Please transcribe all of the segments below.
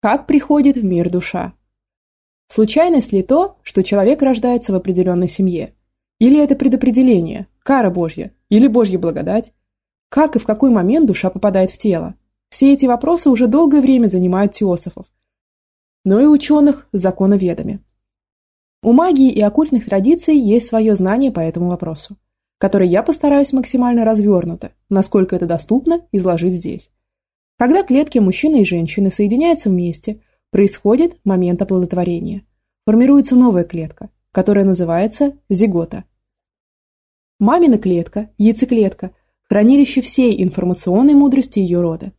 Как приходит в мир душа? Случайность ли то, что человек рождается в определенной семье? Или это предопределение, кара Божья, или Божья благодать? Как и в какой момент душа попадает в тело? Все эти вопросы уже долгое время занимают теософов, но и ученых законоведами. У магии и оккультных традиций есть свое знание по этому вопросу, которое я постараюсь максимально развернуто, насколько это доступно, изложить здесь. Когда клетки мужчины и женщины соединяются вместе, происходит момент оплодотворения. Формируется новая клетка, которая называется зигота. Мамина клетка, яйцеклетка, хранилище всей информационной мудрости ее рода.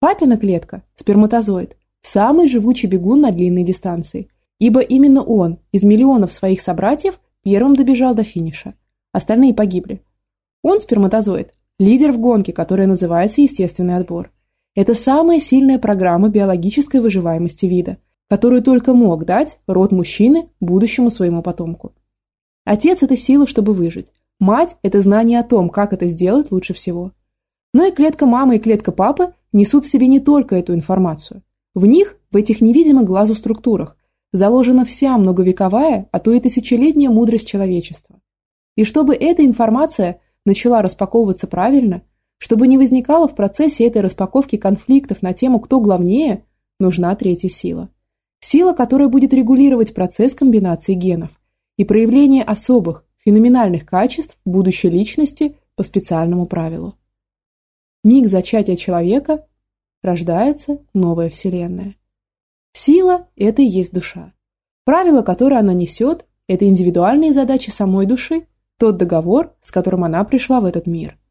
Папина клетка, сперматозоид, самый живучий бегун на длинной дистанции, ибо именно он из миллионов своих собратьев первым добежал до финиша. Остальные погибли. Он сперматозоид, лидер в гонке, которая называется естественный отбор. Это самая сильная программа биологической выживаемости вида, которую только мог дать род мужчины будущему своему потомку. Отец – это сила, чтобы выжить. Мать – это знание о том, как это сделать лучше всего. Но и клетка мамы и клетка папы несут в себе не только эту информацию. В них, в этих невидимых глазу структурах, заложена вся многовековая, а то и тысячелетняя мудрость человечества. И чтобы эта информация начала распаковываться правильно, чтобы не возникало в процессе этой распаковки конфликтов на тему «кто главнее», нужна третья сила. Сила, которая будет регулировать процесс комбинации генов и проявление особых, феноменальных качеств будущей личности по специальному правилу. Миг зачатия человека рождается новая вселенная. Сила – это и есть душа. Правило, которое она несет – это индивидуальные задачи самой души, тот договор, с которым она пришла в этот мир.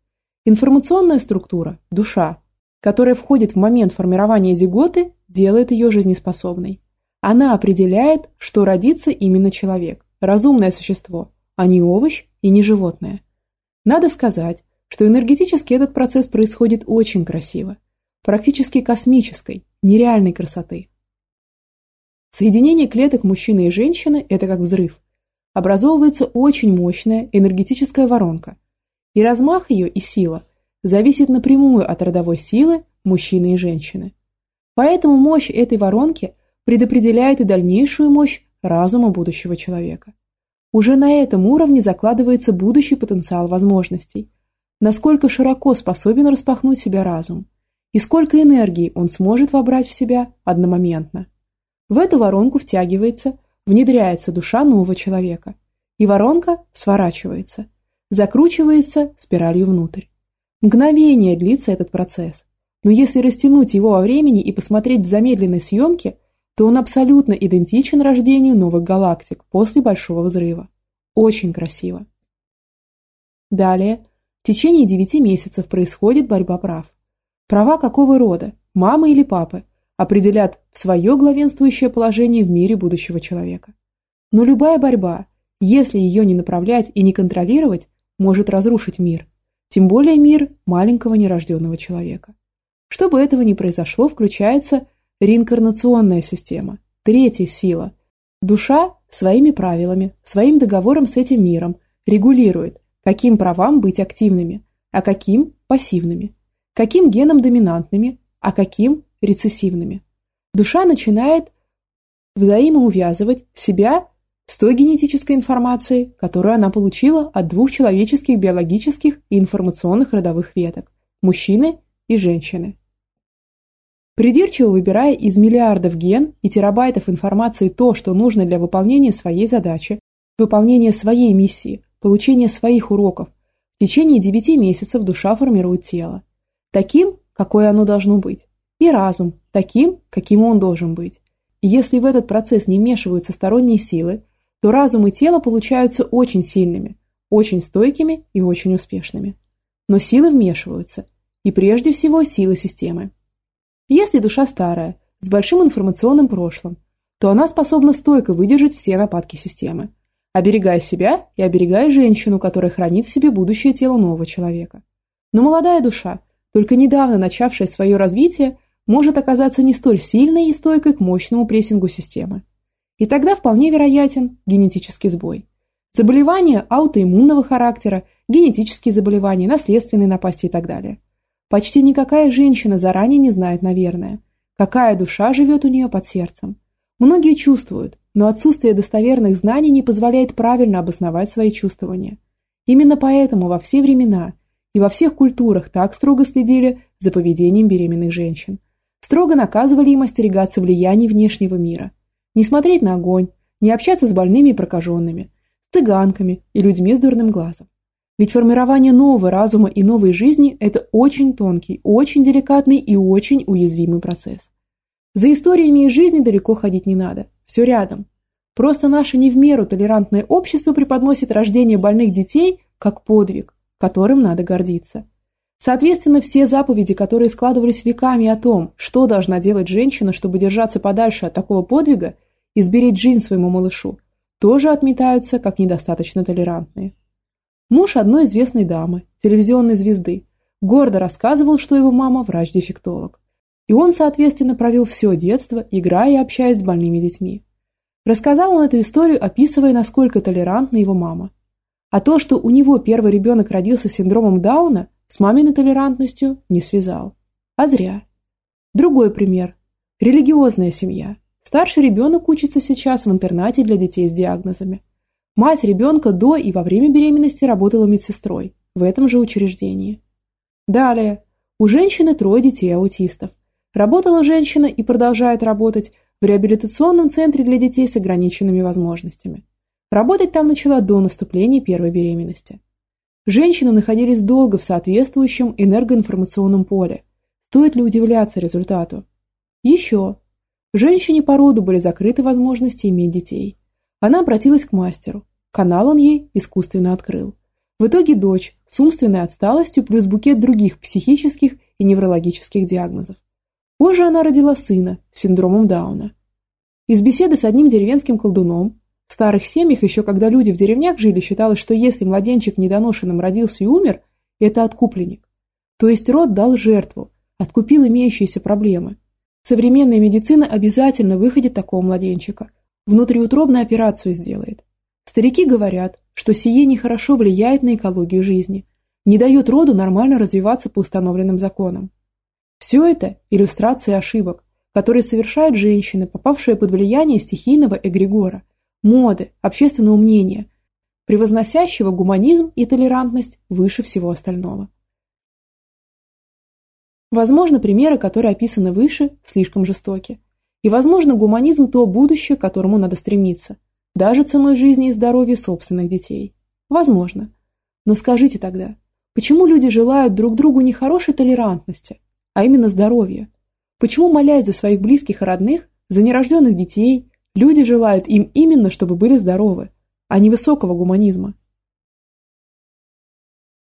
Информационная структура, душа, которая входит в момент формирования зиготы, делает ее жизнеспособной. Она определяет, что родится именно человек, разумное существо, а не овощ и не животное. Надо сказать, что энергетически этот процесс происходит очень красиво, практически космической, нереальной красоты. Соединение клеток мужчины и женщины – это как взрыв. Образовывается очень мощная энергетическая воронка, и размах ее и сила зависит напрямую от родовой силы мужчины и женщины. Поэтому мощь этой воронки предопределяет и дальнейшую мощь разума будущего человека. Уже на этом уровне закладывается будущий потенциал возможностей, насколько широко способен распахнуть себя разум, и сколько энергии он сможет вобрать в себя одномоментно. В эту воронку втягивается, внедряется душа нового человека, и воронка сворачивается – закручивается спиралью внутрь. Мгновение длится этот процесс, но если растянуть его во времени и посмотреть в замедленной съемке, то он абсолютно идентичен рождению новых галактик после Большого Взрыва. Очень красиво. Далее, в течение 9 месяцев происходит борьба прав. Права какого рода, мамы или папы, определят свое главенствующее положение в мире будущего человека. Но любая борьба, если ее не направлять и не контролировать, может разрушить мир, тем более мир маленького нерожденного человека. Чтобы этого не произошло, включается реинкарнационная система, третья сила. Душа своими правилами, своим договором с этим миром регулирует, каким правам быть активными, а каким пассивными, каким генам доминантными, а каким рецессивными. Душа начинает взаимоувязывать себя с той генетической информацией, которую она получила от двух человеческих биологических и информационных родовых веток – мужчины и женщины. Придирчиво выбирая из миллиардов ген и терабайтов информации то, что нужно для выполнения своей задачи, выполнения своей миссии, получения своих уроков, в течение 9 месяцев душа формирует тело. Таким, какое оно должно быть. И разум, таким, каким он должен быть. И если в этот процесс не вмешиваются сторонние силы, то разум и тело получаются очень сильными, очень стойкими и очень успешными. Но силы вмешиваются, и прежде всего силы системы. Если душа старая, с большим информационным прошлым, то она способна стойко выдержать все нападки системы, оберегая себя и оберегая женщину, которая хранит в себе будущее тело нового человека. Но молодая душа, только недавно начавшая свое развитие, может оказаться не столь сильной и стойкой к мощному прессингу системы. И тогда вполне вероятен генетический сбой. Заболевания аутоиммунного характера, генетические заболевания, наследственные напасти и так далее. Почти никакая женщина заранее не знает, наверное, какая душа живет у нее под сердцем. Многие чувствуют, но отсутствие достоверных знаний не позволяет правильно обосновать свои чувствования. Именно поэтому во все времена и во всех культурах так строго следили за поведением беременных женщин. Строго наказывали им остерегаться влияний внешнего мира. Не смотреть на огонь, не общаться с больными и прокаженными, с цыганками и людьми с дурным глазом. Ведь формирование нового разума и новой жизни – это очень тонкий, очень деликатный и очень уязвимый процесс. За историями из жизни далеко ходить не надо, все рядом. Просто наше не в меру толерантное общество преподносит рождение больных детей как подвиг, которым надо гордиться. Соответственно, все заповеди, которые складывались веками о том, что должна делать женщина, чтобы держаться подальше от такого подвига и сберечь жизнь своему малышу, тоже отметаются как недостаточно толерантные. Муж одной известной дамы, телевизионной звезды, гордо рассказывал, что его мама врач-дефектолог. И он, соответственно, провел все детство, играя и общаясь с больными детьми. Рассказал он эту историю, описывая, насколько толерантна его мама. А то, что у него первый ребенок родился с синдромом Дауна, с маминой толерантностью не связал. А зря. Другой пример. Религиозная семья. Старший ребенок учится сейчас в интернате для детей с диагнозами. Мать ребенка до и во время беременности работала медсестрой в этом же учреждении. Далее. У женщины трое детей-аутистов. Работала женщина и продолжает работать в реабилитационном центре для детей с ограниченными возможностями. Работать там начала до наступления первой беременности. Женщины находились долго в соответствующем энергоинформационном поле. Стоит ли удивляться результату? Еще. Женщине по роду были закрыты возможности иметь детей. Она обратилась к мастеру. Канал он ей искусственно открыл. В итоге дочь с умственной отсталостью плюс букет других психических и неврологических диагнозов. Позже она родила сына с синдромом Дауна. Из беседы с одним деревенским колдуном в старых семьях, еще когда люди в деревнях жили, считалось, что если младенчик недоношенным родился и умер, это откупленник. То есть род дал жертву, откупил имеющиеся проблемы. Современная медицина обязательно выходит такого младенчика. Внутриутробную операцию сделает. Старики говорят, что сие нехорошо влияет на экологию жизни, не дает роду нормально развиваться по установленным законам. Все это – иллюстрации ошибок, которые совершают женщины, попавшие под влияние стихийного эгрегора, моды, общественного мнения, превозносящего гуманизм и толерантность выше всего остального. Возможно, примеры, которые описаны выше, слишком жестоки. И, возможно, гуманизм – то будущее, к которому надо стремиться, даже ценой жизни и здоровья собственных детей. Возможно. Но скажите тогда, почему люди желают друг другу не хорошей толерантности, а именно здоровья? Почему, молясь за своих близких и родных, за нерожденных детей, Люди желают им именно, чтобы были здоровы, а не высокого гуманизма.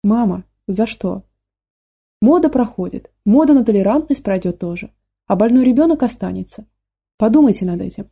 Мама, за что? Мода проходит, мода на толерантность пройдет тоже, а больной ребенок останется. Подумайте над этим.